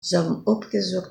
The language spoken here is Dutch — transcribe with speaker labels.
Speaker 1: zouden opgezocht